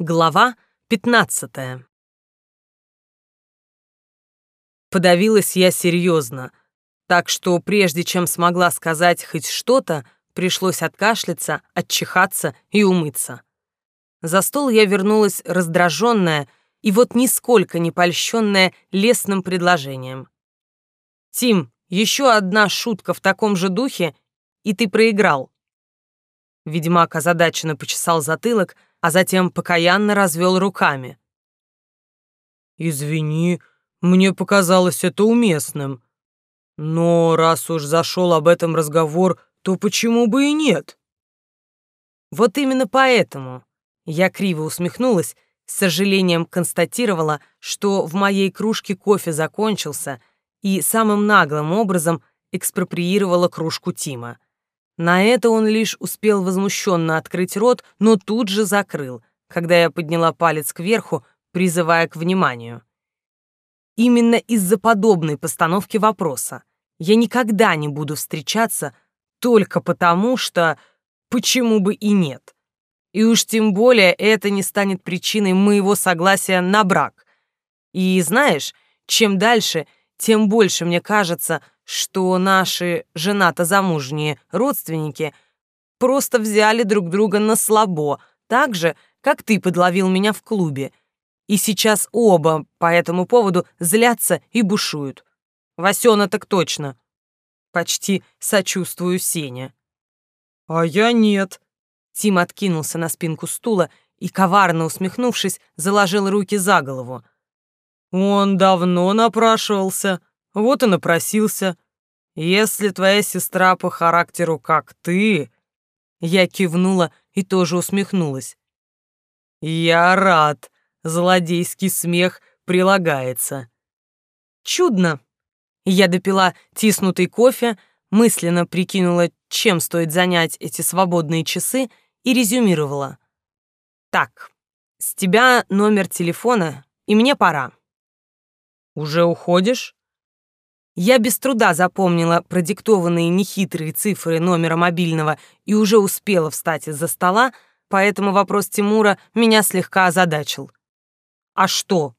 Глава 15 Подавилась я серьезно, так что прежде чем смогла сказать хоть что-то, пришлось откашляться, отчихаться и умыться. За стол я вернулась раздраженная и вот нисколько не польщенная лесным предложением. «Тим, еще одна шутка в таком же духе, и ты проиграл». Ведьмак озадаченно почесал затылок, а затем покаянно развел руками. «Извини, мне показалось это уместным. Но раз уж зашел об этом разговор, то почему бы и нет?» «Вот именно поэтому», — я криво усмехнулась, с сожалением констатировала, что в моей кружке кофе закончился, и самым наглым образом экспроприировала кружку Тима. На это он лишь успел возмущенно открыть рот, но тут же закрыл, когда я подняла палец кверху, призывая к вниманию. Именно из-за подобной постановки вопроса я никогда не буду встречаться только потому, что почему бы и нет. И уж тем более это не станет причиной моего согласия на брак. И знаешь, чем дальше, тем больше мне кажется, что наши женато-замужние родственники просто взяли друг друга на слабо, так же, как ты подловил меня в клубе. И сейчас оба по этому поводу злятся и бушуют. Васёна так точно. Почти сочувствую Сене. А я нет. Тим откинулся на спинку стула и, коварно усмехнувшись, заложил руки за голову. Он давно напрашивался. Вот и напросился. Если твоя сестра по характеру как ты...» Я кивнула и тоже усмехнулась. «Я рад. Злодейский смех прилагается». «Чудно». Я допила тиснутый кофе, мысленно прикинула, чем стоит занять эти свободные часы, и резюмировала. «Так, с тебя номер телефона, и мне пора». «Уже уходишь?» Я без труда запомнила продиктованные нехитрые цифры номера мобильного и уже успела встать из-за стола, поэтому вопрос Тимура меня слегка озадачил. «А что?»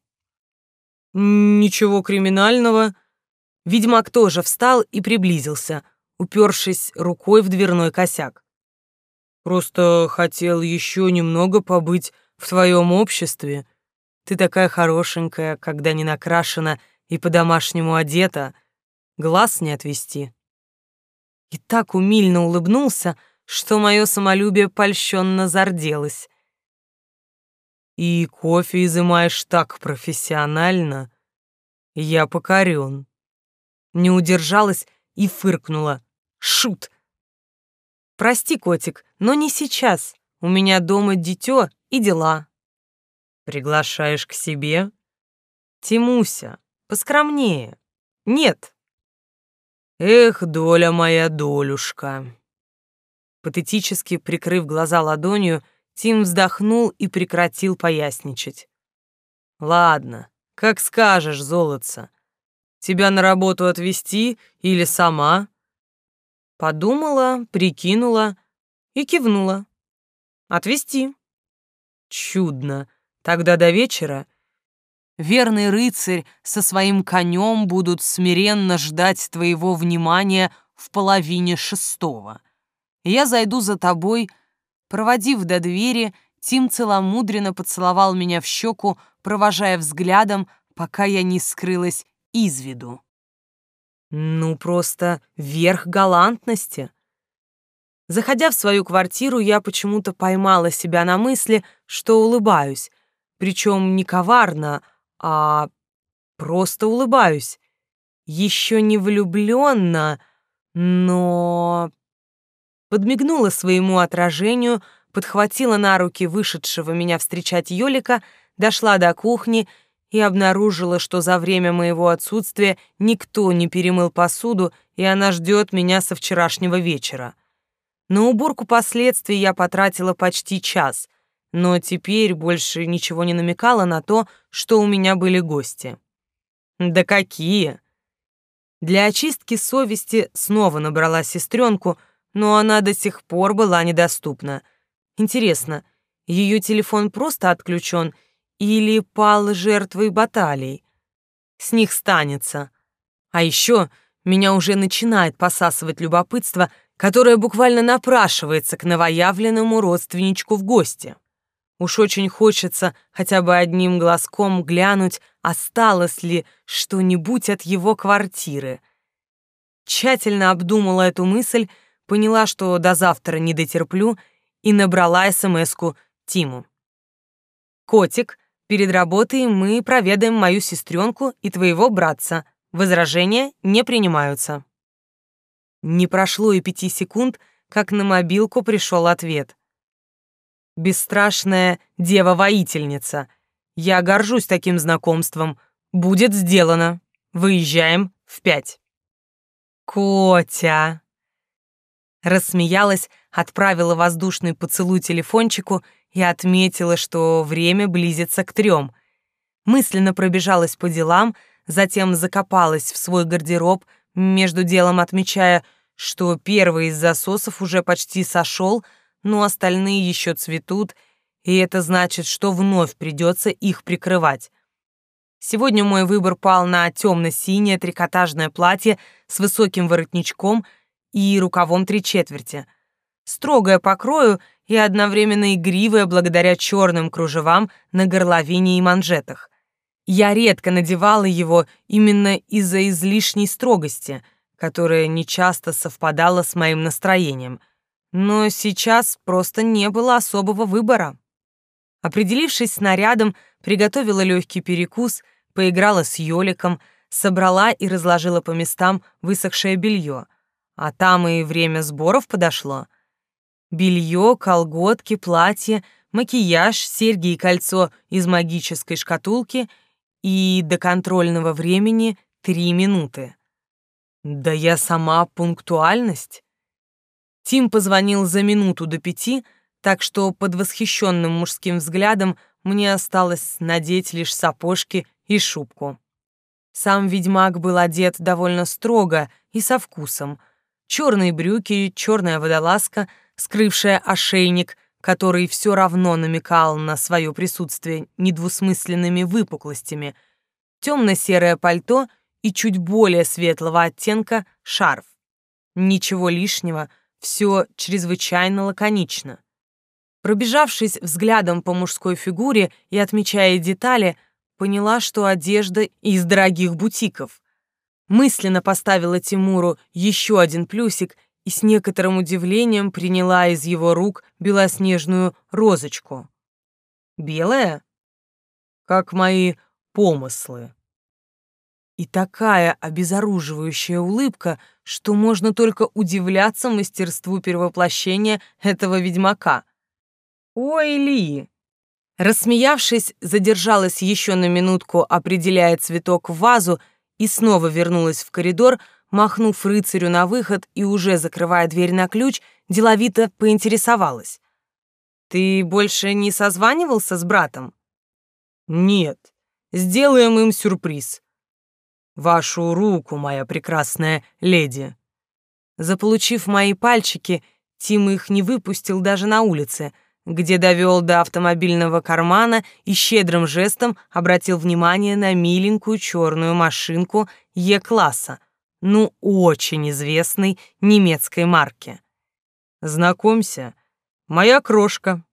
«Ничего криминального». Ведьмак тоже встал и приблизился, упершись рукой в дверной косяк. «Просто хотел еще немного побыть в твоем обществе. Ты такая хорошенькая, когда не накрашена и по-домашнему одета» глаз не отвести. И так умильно улыбнулся, что мое самолюбие польщенно зарделось. И кофе изымаешь так профессионально. Я покорен. Не удержалась и фыркнула. Шут. Прости, котик, но не сейчас. У меня дома дитё и дела. Приглашаешь к себе? Тимуся, поскромнее. Нет, Эх, доля моя долюшка. Патетически прикрыв глаза ладонью, Тим вздохнул и прекратил поясничать. Ладно, как скажешь, золотца. Тебя на работу отвезти или сама? Подумала, прикинула и кивнула. Отвезти. Чудно. Тогда до вечера верный рыцарь со своим конем будут смиренно ждать твоего внимания в половине шестого. Я зайду за тобой, проводив до двери, Тим целомудренно поцеловал меня в щеку, провожая взглядом, пока я не скрылась из виду. Ну, просто верх галантности. Заходя в свою квартиру, я почему-то поймала себя на мысли, что улыбаюсь, причем не коварно, а просто улыбаюсь. Еще не влюбленно, но... Подмигнула своему отражению, подхватила на руки вышедшего меня встречать Ёлика, дошла до кухни и обнаружила, что за время моего отсутствия никто не перемыл посуду, и она ждет меня со вчерашнего вечера. На уборку последствий я потратила почти час — но теперь больше ничего не намекало на то, что у меня были гости. Да какие! Для очистки совести снова набрала сестренку, но она до сих пор была недоступна. Интересно, Ее телефон просто отключен или пал жертвой баталий. С них станется. А еще меня уже начинает посасывать любопытство, которое буквально напрашивается к новоявленному родственничку в гости. Уж очень хочется хотя бы одним глазком глянуть, осталось ли что-нибудь от его квартиры. Тщательно обдумала эту мысль, поняла, что до завтра не дотерплю, и набрала СМС-ку Тиму. «Котик, перед работой мы проведаем мою сестренку и твоего братца. Возражения не принимаются». Не прошло и пяти секунд, как на мобилку пришел ответ. «Бесстрашная дева-воительница. Я горжусь таким знакомством. Будет сделано. Выезжаем в пять». «Котя!» Рассмеялась, отправила воздушный поцелуй телефончику и отметила, что время близится к трем. Мысленно пробежалась по делам, затем закопалась в свой гардероб, между делом отмечая, что первый из засосов уже почти сошел, но остальные еще цветут, и это значит, что вновь придется их прикрывать. Сегодня мой выбор пал на темно-синее трикотажное платье с высоким воротничком и рукавом три четверти. Строгое по крою и одновременно игривое благодаря черным кружевам на горловине и манжетах. Я редко надевала его именно из-за излишней строгости, которая нечасто совпадала с моим настроением. Но сейчас просто не было особого выбора. Определившись с нарядом, приготовила легкий перекус, поиграла с Ёликом, собрала и разложила по местам высохшее белье. А там и время сборов подошло — Белье, колготки, платье, макияж, серьги и кольцо из магической шкатулки и до контрольного времени три минуты. Да я сама пунктуальность. Тим позвонил за минуту до пяти, так что под восхищенным мужским взглядом мне осталось надеть лишь сапожки и шубку. Сам ведьмак был одет довольно строго и со вкусом. Черные брюки, черная водолазка — скрывшая ошейник, который все равно намекал на свое присутствие недвусмысленными выпуклостями, темно-серое пальто и чуть более светлого оттенка шарф. Ничего лишнего, все чрезвычайно лаконично. Пробежавшись взглядом по мужской фигуре и отмечая детали, поняла, что одежда из дорогих бутиков. Мысленно поставила Тимуру еще один плюсик и с некоторым удивлением приняла из его рук белоснежную розочку. «Белая?» «Как мои помыслы». И такая обезоруживающая улыбка, что можно только удивляться мастерству перевоплощения этого ведьмака. «Ой, Ли!» Рассмеявшись, задержалась еще на минутку, определяя цветок в вазу, и снова вернулась в коридор, махнув рыцарю на выход и уже закрывая дверь на ключ, деловито поинтересовалась. «Ты больше не созванивался с братом?» «Нет. Сделаем им сюрприз. Вашу руку, моя прекрасная леди». Заполучив мои пальчики, Тим их не выпустил даже на улице, где довел до автомобильного кармана и щедрым жестом обратил внимание на миленькую черную машинку Е-класса — ну, очень известной немецкой марки. Знакомься, моя крошка.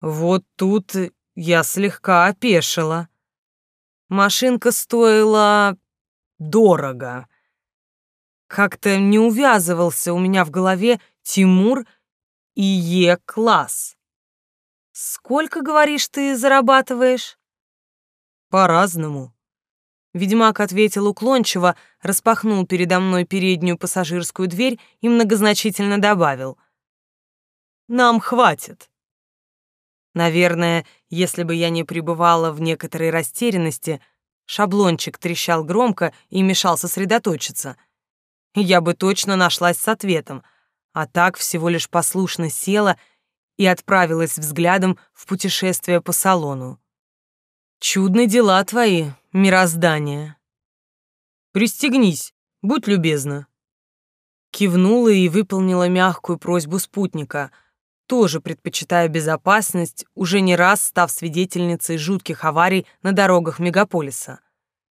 Вот тут я слегка опешила. Машинка стоила дорого. Как-то не увязывался у меня в голове Тимур и Е-класс. Сколько, говоришь, ты зарабатываешь? По-разному. Ведьмак ответил уклончиво, распахнул передо мной переднюю пассажирскую дверь и многозначительно добавил. «Нам хватит». Наверное, если бы я не пребывала в некоторой растерянности, шаблончик трещал громко и мешал сосредоточиться. Я бы точно нашлась с ответом, а так всего лишь послушно села и отправилась взглядом в путешествие по салону. Чудны дела твои, мироздание. Пристегнись, будь любезна. Кивнула и выполнила мягкую просьбу спутника. Тоже предпочитаю безопасность, уже не раз став свидетельницей жутких аварий на дорогах мегаполиса.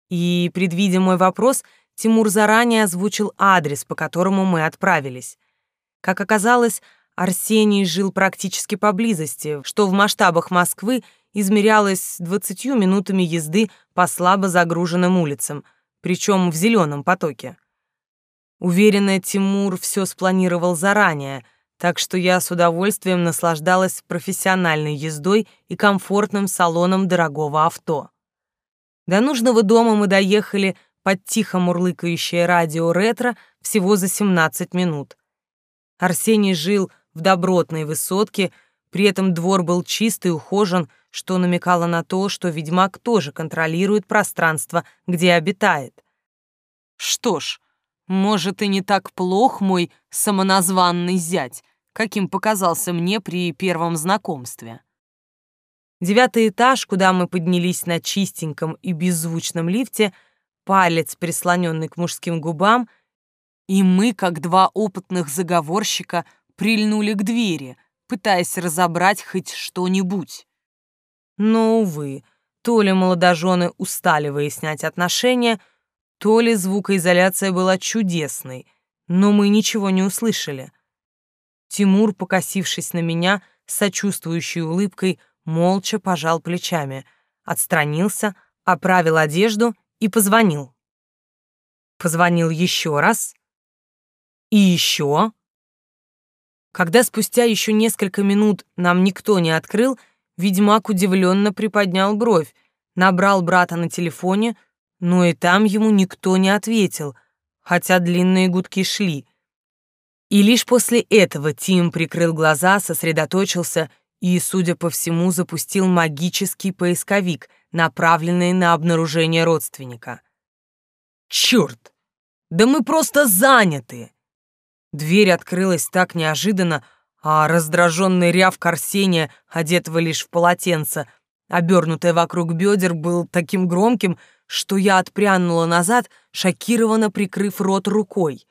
И, предвидя мой вопрос, Тимур заранее озвучил адрес, по которому мы отправились. Как оказалось, Арсений жил практически поблизости, что в масштабах Москвы измерялось 20 минутами езды по слабо загруженным улицам, причем в зеленом потоке. Уверенно, Тимур все спланировал заранее — так что я с удовольствием наслаждалась профессиональной ездой и комфортным салоном дорогого авто. До нужного дома мы доехали под тихо мурлыкающее радио ретро всего за 17 минут. Арсений жил в добротной высотке, при этом двор был чистый и ухожен, что намекало на то, что ведьмак тоже контролирует пространство, где обитает. Что ж, может и не так плох мой самоназванный зять, каким показался мне при первом знакомстве. Девятый этаж, куда мы поднялись на чистеньком и беззвучном лифте, палец, прислоненный к мужским губам, и мы, как два опытных заговорщика, прильнули к двери, пытаясь разобрать хоть что-нибудь. Но, увы, то ли молодожены устали выяснять отношения, то ли звукоизоляция была чудесной, но мы ничего не услышали — Тимур, покосившись на меня, с сочувствующей улыбкой, молча пожал плечами, отстранился, оправил одежду и позвонил. Позвонил еще раз. И еще. Когда спустя еще несколько минут нам никто не открыл, ведьмак удивленно приподнял бровь, набрал брата на телефоне, но и там ему никто не ответил, хотя длинные гудки шли — и лишь после этого Тим прикрыл глаза, сосредоточился и, судя по всему, запустил магический поисковик, направленный на обнаружение родственника. «Чёрт! Да мы просто заняты!» Дверь открылась так неожиданно, а раздраженный ряв Арсения, одетого лишь в полотенце, обернутое вокруг бедер, был таким громким, что я отпрянула назад, шокированно прикрыв рот рукой.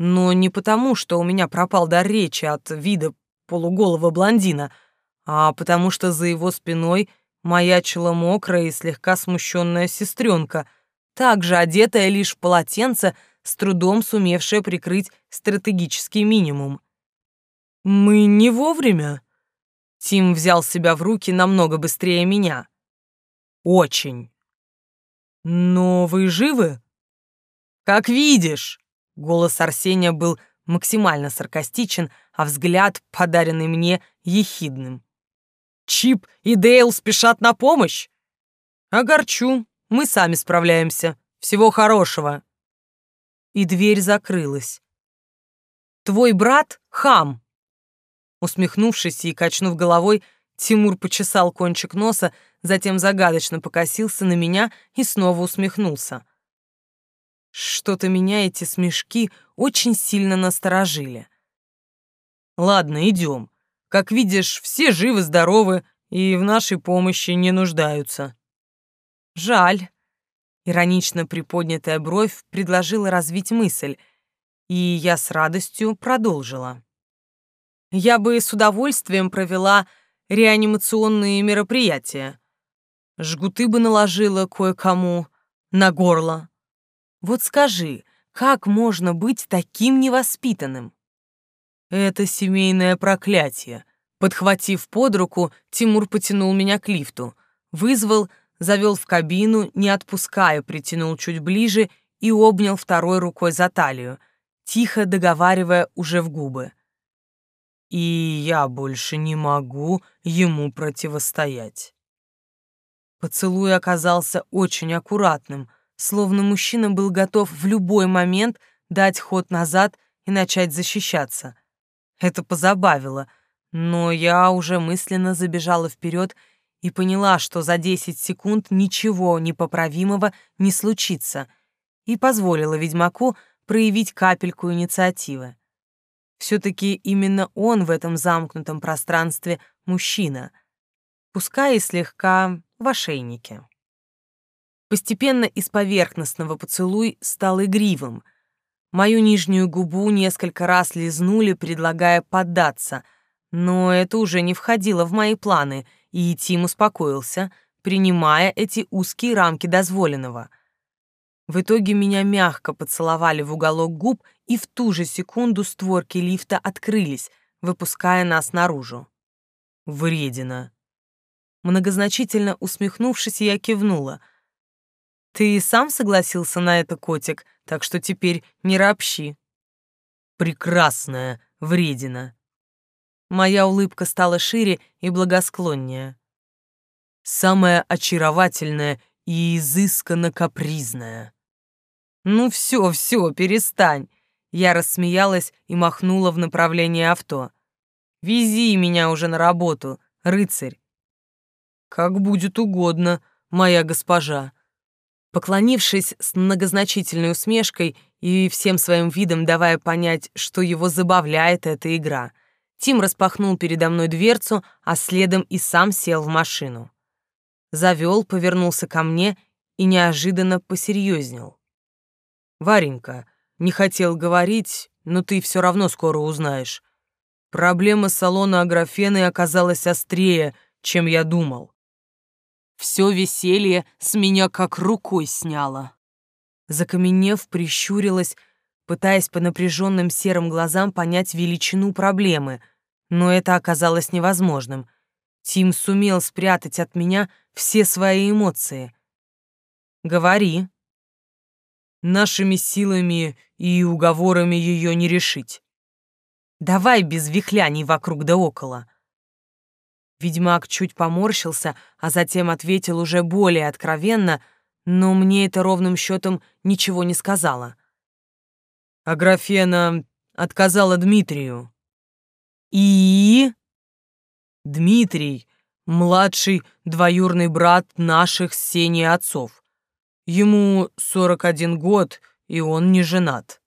Но не потому, что у меня пропал дар речи от вида полуголого блондина, а потому что за его спиной маячила мокрая и слегка смущенная сестренка, также одетая лишь в полотенце, с трудом сумевшая прикрыть стратегический минимум. «Мы не вовремя?» Тим взял себя в руки намного быстрее меня. «Очень». «Но вы живы?» «Как видишь». Голос Арсения был максимально саркастичен, а взгляд, подаренный мне, ехидным. «Чип и Дейл спешат на помощь?» «Огорчу, мы сами справляемся. Всего хорошего». И дверь закрылась. «Твой брат — хам!» Усмехнувшись и качнув головой, Тимур почесал кончик носа, затем загадочно покосился на меня и снова усмехнулся. Что-то меня эти смешки очень сильно насторожили. Ладно, идем. Как видишь, все живы-здоровы и в нашей помощи не нуждаются. Жаль. Иронично приподнятая бровь предложила развить мысль, и я с радостью продолжила. Я бы с удовольствием провела реанимационные мероприятия. Жгуты бы наложила кое-кому на горло, вот скажи, как можно быть таким невоспитанным? Это семейное проклятие. Подхватив под руку, Тимур потянул меня к лифту, вызвал, завел в кабину, не отпуская, притянул чуть ближе и обнял второй рукой за талию, тихо договаривая уже в губы. И я больше не могу ему противостоять. Поцелуй оказался очень аккуратным — словно мужчина был готов в любой момент дать ход назад и начать защищаться. Это позабавило, но я уже мысленно забежала вперед и поняла, что за 10 секунд ничего непоправимого не случится, и позволила ведьмаку проявить капельку инициативы. Все-таки именно он в этом замкнутом пространстве мужчина, пускай и слегка в ошейнике. Постепенно из поверхностного поцелуй стал игривым. Мою нижнюю губу несколько раз лизнули, предлагая поддаться, Но это уже не входило в мои планы, и Тим успокоился, принимая эти узкие рамки дозволенного. В итоге меня мягко поцеловали в уголок губ, и в ту же секунду створки лифта открылись, выпуская нас наружу. Вредина. Многозначительно усмехнувшись, я кивнула. «Ты сам согласился на это, котик, так что теперь не ропщи». «Прекрасная вредина». Моя улыбка стала шире и благосклоннее. «Самая очаровательная и изысканно капризная». «Ну все, все, перестань!» Я рассмеялась и махнула в направлении авто. «Вези меня уже на работу, рыцарь!» «Как будет угодно, моя госпожа!» Поклонившись с многозначительной усмешкой и всем своим видом давая понять, что его забавляет эта игра, Тим распахнул передо мной дверцу, а следом и сам сел в машину. Завел, повернулся ко мне и неожиданно посерьезнел. «Варенька, не хотел говорить, но ты все равно скоро узнаешь. Проблема салона Аграфены оказалась острее, чем я думал. Все веселье с меня как рукой сняло. Закаменев, прищурилась, пытаясь по напряженным серым глазам понять величину проблемы, но это оказалось невозможным. Тим сумел спрятать от меня все свои эмоции. «Говори». «Нашими силами и уговорами ее не решить». «Давай без вихляний вокруг да около». Ведьмак чуть поморщился, а затем ответил уже более откровенно, но мне это ровным счетом ничего не сказала. Аграфена отказала Дмитрию. И... Дмитрий — младший двоюрный брат наших с Сеней отцов. Ему 41 год, и он не женат.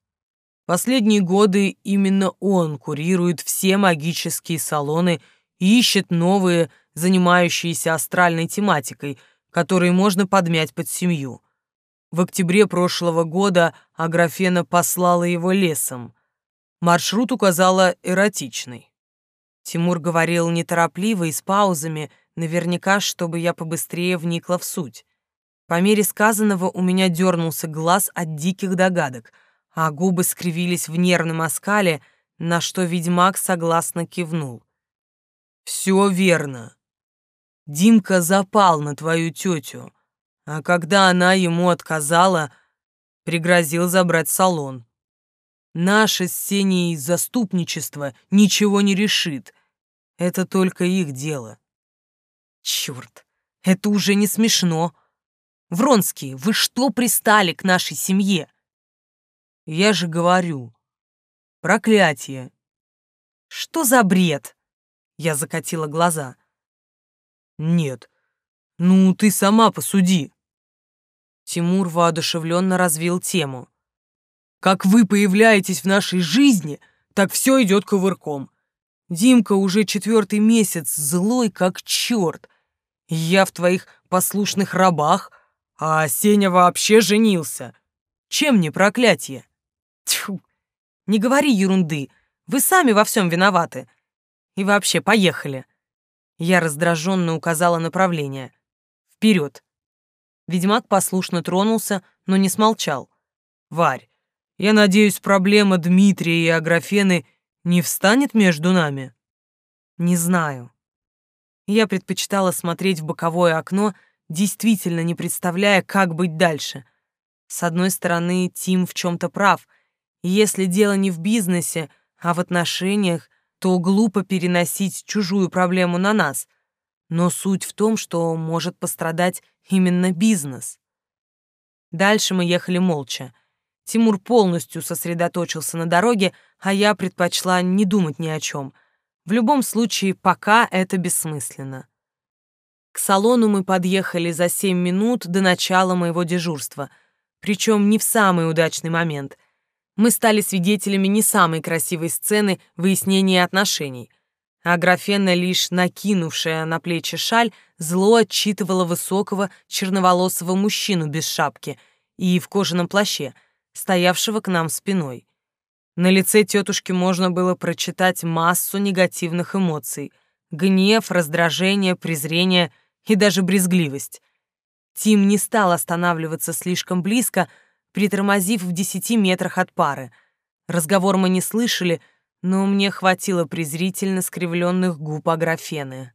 Последние годы именно он курирует все магические салоны ищет новые, занимающиеся астральной тематикой, которые можно подмять под семью. В октябре прошлого года Аграфена послала его лесом. Маршрут указала эротичный. Тимур говорил неторопливо и с паузами, наверняка, чтобы я побыстрее вникла в суть. По мере сказанного у меня дернулся глаз от диких догадок, а губы скривились в нервном оскале, на что ведьмак согласно кивнул. Все верно. Димка запал на твою тетю, а когда она ему отказала, пригрозил забрать салон. Наше с Сеней заступничество ничего не решит. Это только их дело. Черт, это уже не смешно. Вронский, вы что пристали к нашей семье? Я же говорю. Проклятие. Что за бред? Я закатила глаза. Нет. Ну, ты сама посуди. Тимур воодушевленно развил тему. Как вы появляетесь в нашей жизни, так все идет кувырком. Димка уже четвертый месяц злой как черт. Я в твоих послушных рабах, а Сеня вообще женился. Чем не проклятие? Тьфу, не говори ерунды. Вы сами во всем виноваты. И вообще, поехали. Я раздраженно указала направление. Вперед. Ведьмак послушно тронулся, но не смолчал. Варь, я надеюсь, проблема Дмитрия и Аграфены не встанет между нами? Не знаю. Я предпочитала смотреть в боковое окно, действительно не представляя, как быть дальше. С одной стороны, Тим в чем-то прав. И если дело не в бизнесе, а в отношениях, то глупо переносить чужую проблему на нас. Но суть в том, что может пострадать именно бизнес. Дальше мы ехали молча. Тимур полностью сосредоточился на дороге, а я предпочла не думать ни о чем. В любом случае, пока это бессмысленно. К салону мы подъехали за семь минут до начала моего дежурства, причем не в самый удачный момент — мы стали свидетелями не самой красивой сцены выяснения отношений. А графена, лишь накинувшая на плечи шаль, зло отчитывала высокого черноволосого мужчину без шапки и в кожаном плаще, стоявшего к нам спиной. На лице тетушки можно было прочитать массу негативных эмоций. Гнев, раздражение, презрение и даже брезгливость. Тим не стал останавливаться слишком близко, притормозив в десяти метрах от пары. Разговор мы не слышали, но мне хватило презрительно скривленных губ Аграфены.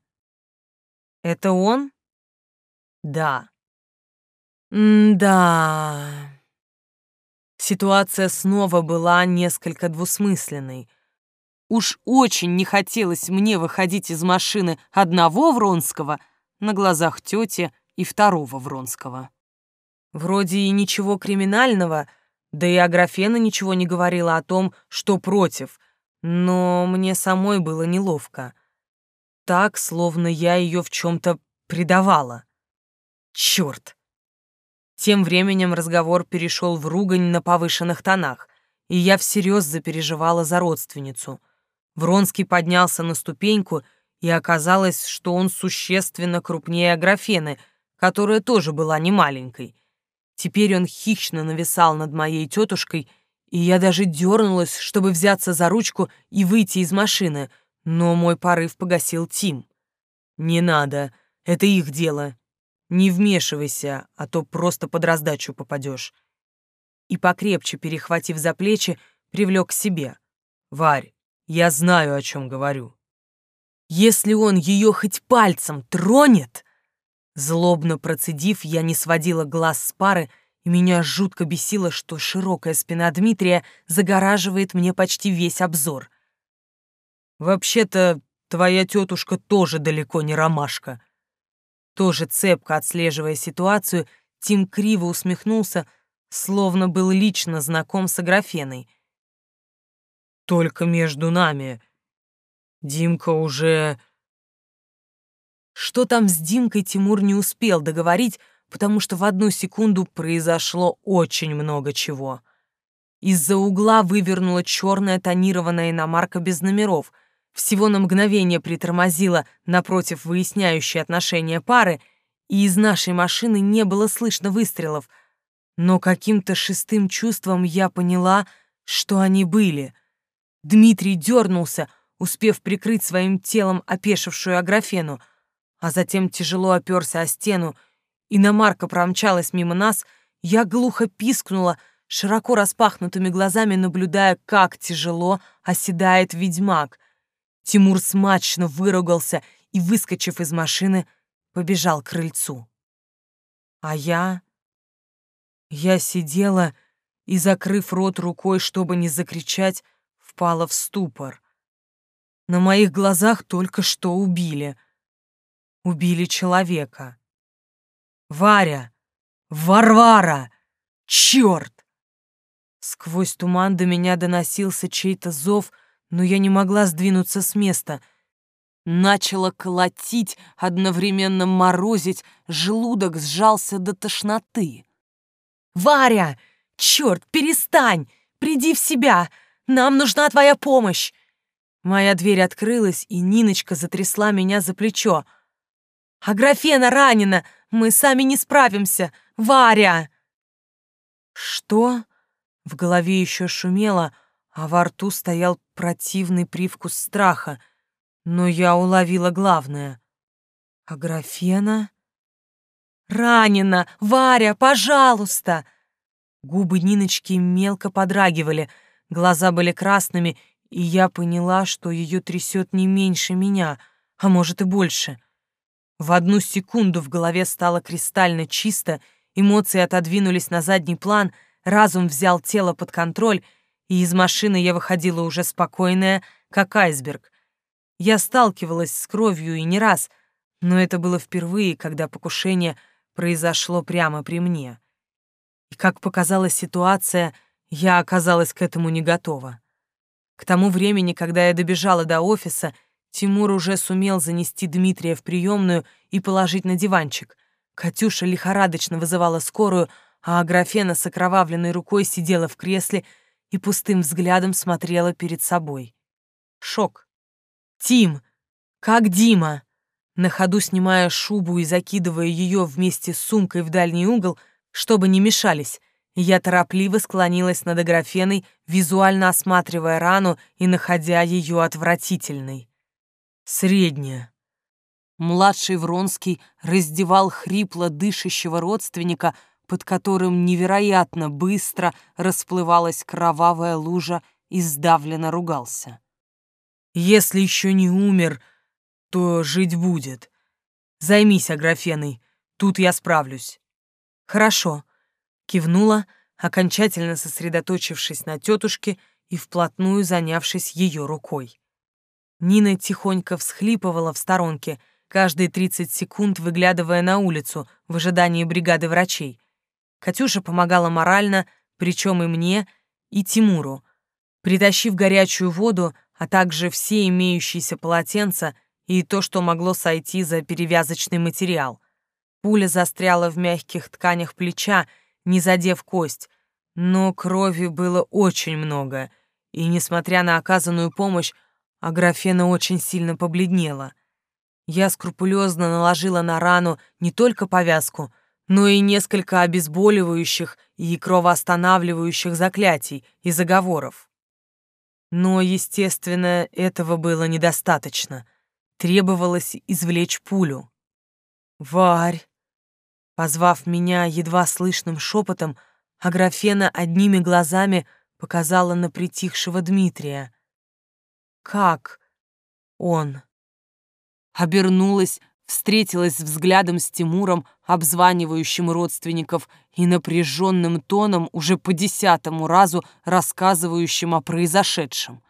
«Это он?» «Да». «М-да...» Ситуация снова была несколько двусмысленной. Уж очень не хотелось мне выходить из машины одного Вронского на глазах тети и второго Вронского. Вроде и ничего криминального, да и Аграфена ничего не говорила о том, что против, но мне самой было неловко. Так, словно я ее в чем-то предавала. Черт! Тем временем разговор перешел в ругань на повышенных тонах, и я всерьез запереживала за родственницу. Вронский поднялся на ступеньку, и оказалось, что он существенно крупнее Аграфены, которая тоже была немаленькой. Теперь он хищно нависал над моей тетушкой, и я даже дернулась, чтобы взяться за ручку и выйти из машины, но мой порыв погасил Тим. «Не надо, это их дело. Не вмешивайся, а то просто под раздачу попадешь. И покрепче перехватив за плечи, привлек к себе. Варь, я знаю, о чем говорю. Если он ее хоть пальцем тронет... Злобно процедив, я не сводила глаз с пары, и меня жутко бесило, что широкая спина Дмитрия загораживает мне почти весь обзор. «Вообще-то, твоя тетушка тоже далеко не ромашка», тоже цепко отслеживая ситуацию, Тим криво усмехнулся, словно был лично знаком с Аграфеной. «Только между нами. Димка уже...» Что там с Димкой Тимур не успел договорить, потому что в одну секунду произошло очень много чего. Из-за угла вывернула черная тонированная иномарка без номеров — всего на мгновение притормозила напротив выясняющей отношения пары, и из нашей машины не было слышно выстрелов, но каким-то шестым чувством я поняла, что они были. Дмитрий дернулся, успев прикрыть своим телом опешившую Аграфену, а затем тяжело оперся о стену, иномарка промчалась мимо нас, я глухо пискнула, широко распахнутыми глазами наблюдая, как тяжело оседает ведьмак — Тимур смачно выругался и, выскочив из машины, побежал к крыльцу. А я... Я сидела и, закрыв рот рукой, чтобы не закричать, впала в ступор. На моих глазах только что убили. Убили человека. Варя! Варвара! Черт! Сквозь туман до меня доносился чей-то зов — но я не могла сдвинуться с места. Начало колотить, одновременно морозить, желудок сжался до тошноты. «Варя! Черт, перестань! Приди в себя! Нам нужна твоя помощь!» Моя дверь открылась, и Ниночка затрясла меня за плечо. «Аграфена ранена! Мы сами не справимся! Варя!» «Что?» В голове еще шумело, а во рту стоял противный привкус страха, но я уловила главное. А графена? «Ранена! Варя, пожалуйста!» Губы Ниночки мелко подрагивали, глаза были красными, и я поняла, что ее трясет не меньше меня, а может и больше. В одну секунду в голове стало кристально чисто, эмоции отодвинулись на задний план, разум взял тело под контроль — и из машины я выходила уже спокойная, как айсберг. Я сталкивалась с кровью и не раз, но это было впервые, когда покушение произошло прямо при мне. И как показала ситуация, я оказалась к этому не готова. К тому времени, когда я добежала до офиса, Тимур уже сумел занести Дмитрия в приемную и положить на диванчик. Катюша лихорадочно вызывала скорую, а Аграфена с окровавленной рукой сидела в кресле и пустым взглядом смотрела перед собой. Шок. «Тим! Как Дима?» На ходу снимая шубу и закидывая ее вместе с сумкой в дальний угол, чтобы не мешались, Я торопливо склонилась над Аграфеной, визуально осматривая рану и находя ее отвратительной. Средняя. Младший Вронский раздевал хрипло дышащего родственника, под которым невероятно быстро расплывалась кровавая лужа и сдавленно ругался. «Если еще не умер, то жить будет. Займись Аграфеной, тут я справлюсь». «Хорошо», — кивнула, окончательно сосредоточившись на тетушке и вплотную занявшись ее рукой. Нина тихонько всхлипывала в сторонке, каждые 30 секунд выглядывая на улицу в ожидании бригады врачей. Катюша помогала морально, причем и мне, и Тимуру. Притащив горячую воду, а также все имеющиеся полотенца и то, что могло сойти за перевязочный материал. Пуля застряла в мягких тканях плеча, не задев кость, но крови было очень много, и, несмотря на оказанную помощь, Аграфена очень сильно побледнела. Я скрупулезно наложила на рану не только повязку, но и несколько обезболивающих и кровоостанавливающих заклятий и заговоров. Но, естественно, этого было недостаточно. Требовалось извлечь пулю. «Варь!» Позвав меня едва слышным шепотом, Аграфена одними глазами показала на притихшего Дмитрия. «Как он?» Обернулась, встретилась взглядом с Тимуром, обзванивающим родственников, и напряженным тоном, уже по десятому разу рассказывающим о произошедшем.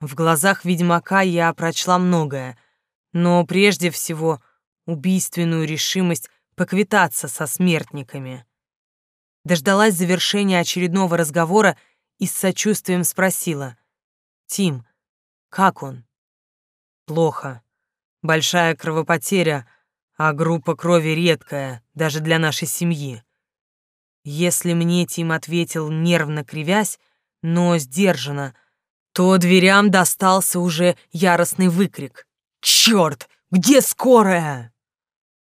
В глазах ведьмака я прочла многое, но прежде всего убийственную решимость поквитаться со смертниками. Дождалась завершения очередного разговора и с сочувствием спросила. «Тим, как он?» «Плохо. Большая кровопотеря, а группа крови редкая, даже для нашей семьи. Если мне Тим ответил, нервно кривясь, но сдержанно, то дверям достался уже яростный выкрик. «Черт! Где скорая?»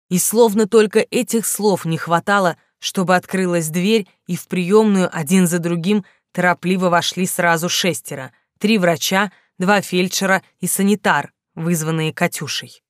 И словно только этих слов не хватало, чтобы открылась дверь, и в приемную один за другим торопливо вошли сразу шестеро. Три врача, два фельдшера и санитар, вызванные Катюшей.